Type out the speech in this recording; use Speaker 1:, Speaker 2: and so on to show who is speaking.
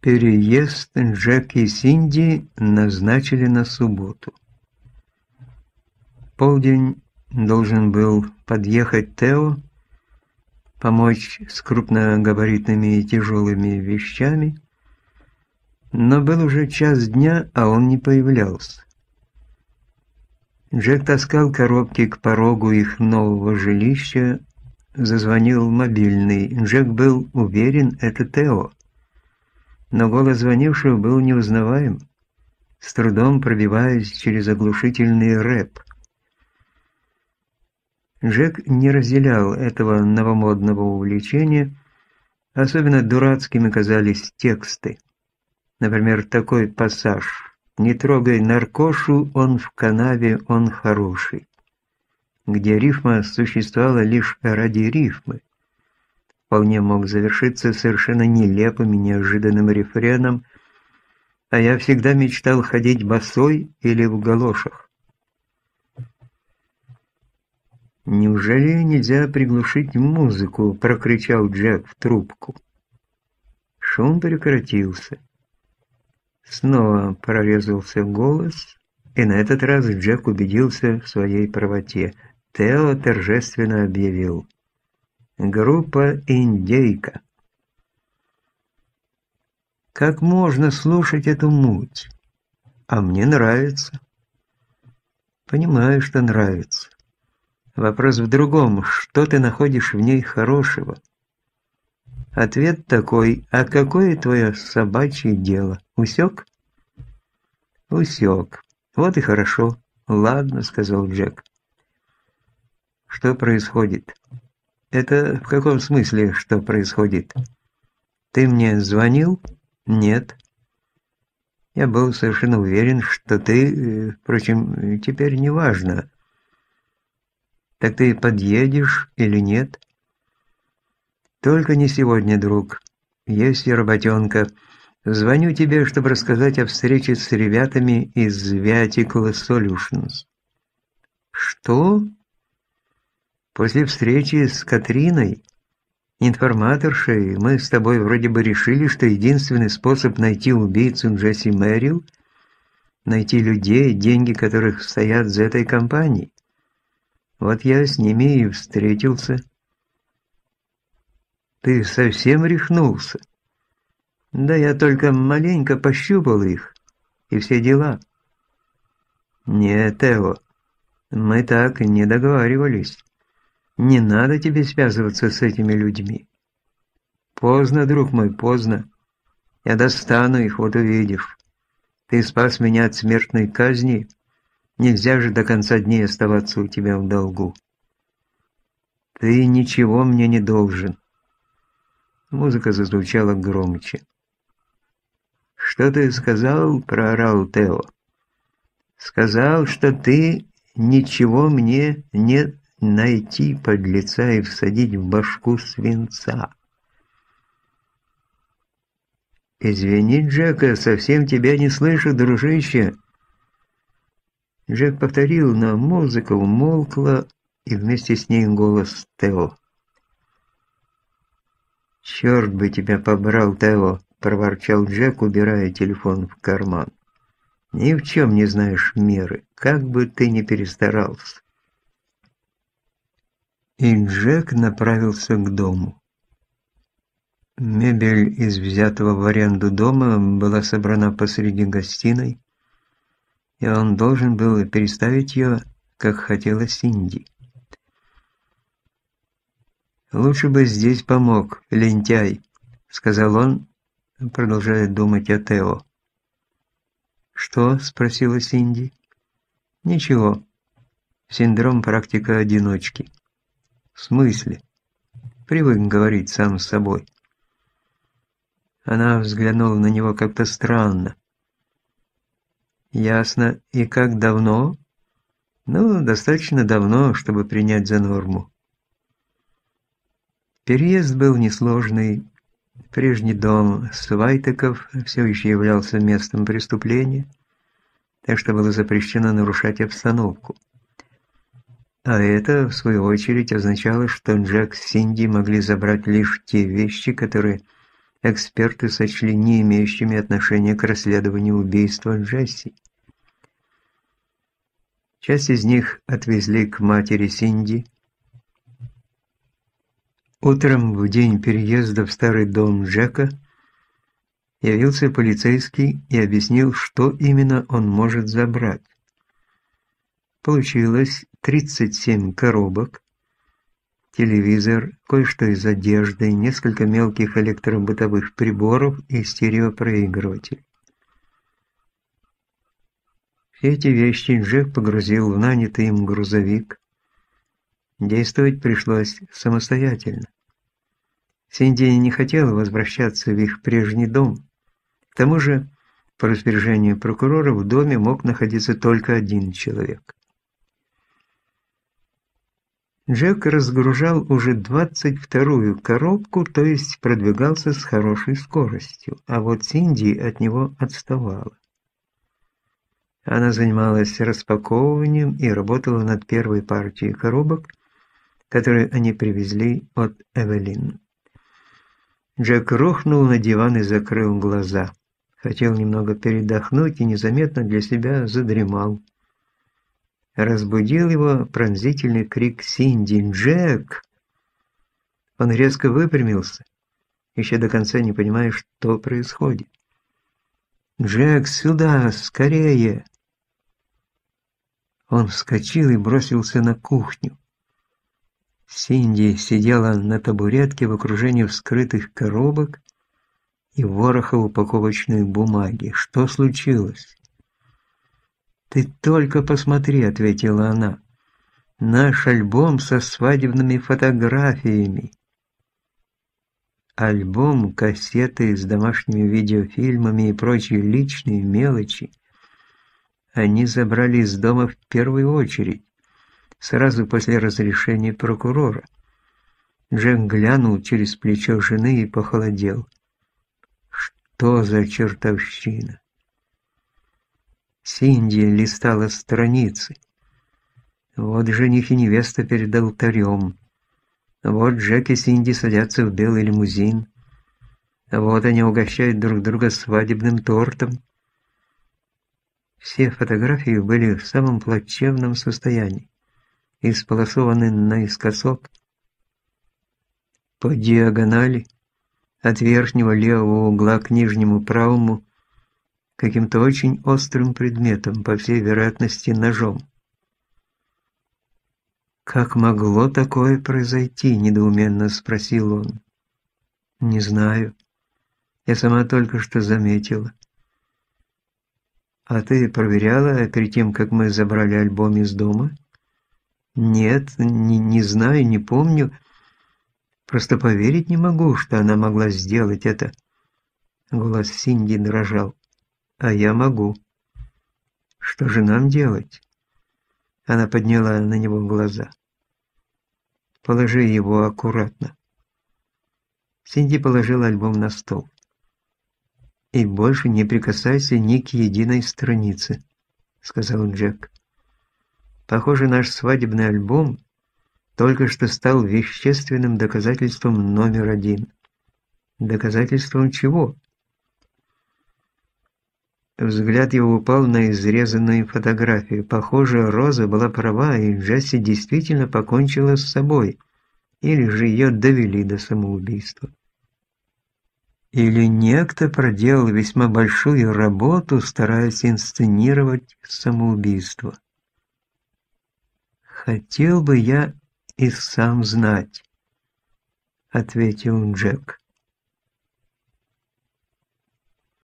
Speaker 1: Переезд Джек и Синди назначили на субботу. Полдень должен был подъехать Тео, помочь с крупногабаритными и тяжелыми вещами, но был уже час дня, а он не появлялся. Джек таскал коробки к порогу их нового жилища, зазвонил мобильный. Джек был уверен, это Тео но голос звонившего был неузнаваем, с трудом пробиваясь через оглушительный рэп. Джек не разделял этого новомодного увлечения, особенно дурацкими казались тексты. Например, такой пассаж. «Не трогай наркошу, он в канаве, он хороший», где рифма существовала лишь ради рифмы вполне мог завершиться совершенно нелепым и неожиданным рефреном, а я всегда мечтал ходить босой или в галошах. «Неужели нельзя приглушить музыку?» – прокричал Джек в трубку. Шум прекратился. Снова прорезался голос, и на этот раз Джек убедился в своей правоте. Тео торжественно объявил – Группа «Индейка». Как можно слушать эту муть? А мне нравится. Понимаю, что нравится. Вопрос в другом, что ты находишь в ней хорошего? Ответ такой, а какое твое собачье дело? Усек? Усек. Вот и хорошо. Ладно, сказал Джек. Что происходит? Это в каком смысле, что происходит? Ты мне звонил? Нет. Я был совершенно уверен, что ты, э, впрочем, теперь не важно. Так ты подъедешь или нет? Только не сегодня, друг. Есть и работенка. Звоню тебе, чтобы рассказать о встрече с ребятами из Viatical Solutions. Что? После встречи с Катриной, информаторшей, мы с тобой вроде бы решили, что единственный способ найти убийцу Джесси Мэрил – найти людей, деньги которых стоят за этой компанией. Вот я с ними и встретился. Ты совсем рехнулся? Да я только маленько пощупал их, и все дела. Нет, Тео, мы так не договаривались. Не надо тебе связываться с этими людьми. Поздно, друг мой, поздно. Я достану их, вот увидишь. Ты спас меня от смертной казни. Нельзя же до конца дней оставаться у тебя в долгу. Ты ничего мне не должен. Музыка зазвучала громче. «Что ты сказал?» – проорал Тео. «Сказал, что ты ничего мне не найти подлеца и всадить в башку свинца. «Извини, Джека, совсем тебя не слышу, дружище!» Джек повторил, но музыка умолкла, и вместе с ней голос Тео. «Черт бы тебя побрал, Тео!» – проворчал Джек, убирая телефон в карман. «Ни в чем не знаешь меры, как бы ты ни перестарался». И Джек направился к дому. Мебель из взятого в аренду дома была собрана посреди гостиной, и он должен был переставить ее, как хотела Синди. «Лучше бы здесь помог, лентяй», — сказал он, продолжая думать о Тео. «Что?» — спросила Синди. «Ничего. Синдром практика одиночки». «В смысле?» Привык говорить сам с собой. Она взглянула на него как-то странно. «Ясно. И как давно?» «Ну, достаточно давно, чтобы принять за норму». Переезд был несложный. Прежний дом Свайтеков все еще являлся местом преступления, так что было запрещено нарушать обстановку. А это, в свою очередь, означало, что Джек с Синди могли забрать лишь те вещи, которые эксперты сочли не имеющими отношения к расследованию убийства Джесси. Часть из них отвезли к матери Синди. Утром в день переезда в старый дом Джека явился полицейский и объяснил, что именно он может забрать. Получилось 37 коробок, телевизор, кое-что из одежды, несколько мелких электробытовых приборов и стереопроигрыватель. Все эти вещи Джек погрузил в нанятый им грузовик. Действовать пришлось самостоятельно. Синди не хотела возвращаться в их прежний дом. К тому же, по распоряжению прокурора, в доме мог находиться только один человек. Джек разгружал уже 22-ю коробку, то есть продвигался с хорошей скоростью, а вот Синди от него отставала. Она занималась распаковыванием и работала над первой партией коробок, которые они привезли от Эвелин. Джек рухнул на диван и закрыл глаза. Хотел немного передохнуть и незаметно для себя задремал. Разбудил его пронзительный крик Синди «Джек!». Он резко выпрямился, еще до конца не понимая, что происходит. «Джек, сюда, скорее!» Он вскочил и бросился на кухню. Синди сидела на табуретке в окружении вскрытых коробок и вороха упаковочной бумаги. Что случилось? «Ты только посмотри», — ответила она. «Наш альбом со свадебными фотографиями». Альбом, кассеты с домашними видеофильмами и прочие личные мелочи они забрали из дома в первую очередь, сразу после разрешения прокурора. Джек глянул через плечо жены и похолодел. Что за чертовщина? Синди листала страницы. Вот жених и невеста перед алтарем. Вот Джек и Синди садятся в белый лимузин. Вот они угощают друг друга свадебным тортом. Все фотографии были в самом плачевном состоянии, исполосованы наискосок, по диагонали, от верхнего левого угла к нижнему правому, каким-то очень острым предметом, по всей вероятности ножом. «Как могло такое произойти?» – недоуменно спросил он. «Не знаю. Я сама только что заметила. «А ты проверяла перед тем, как мы забрали альбом из дома?» «Нет, не, не знаю, не помню. Просто поверить не могу, что она могла сделать это». Голос Синди дрожал. «А я могу». «Что же нам делать?» Она подняла на него глаза. «Положи его аккуратно». Синди положил альбом на стол и больше не прикасайся ни к единой странице», — сказал Джек. «Похоже, наш свадебный альбом только что стал вещественным доказательством номер один». «Доказательством чего?» Взгляд его упал на изрезанную фотографию. Похоже, Роза была права, и Джесси действительно покончила с собой, или же ее довели до самоубийства. Или некто проделал весьма большую работу, стараясь инсценировать самоубийство. «Хотел бы я и сам знать», — ответил Джек.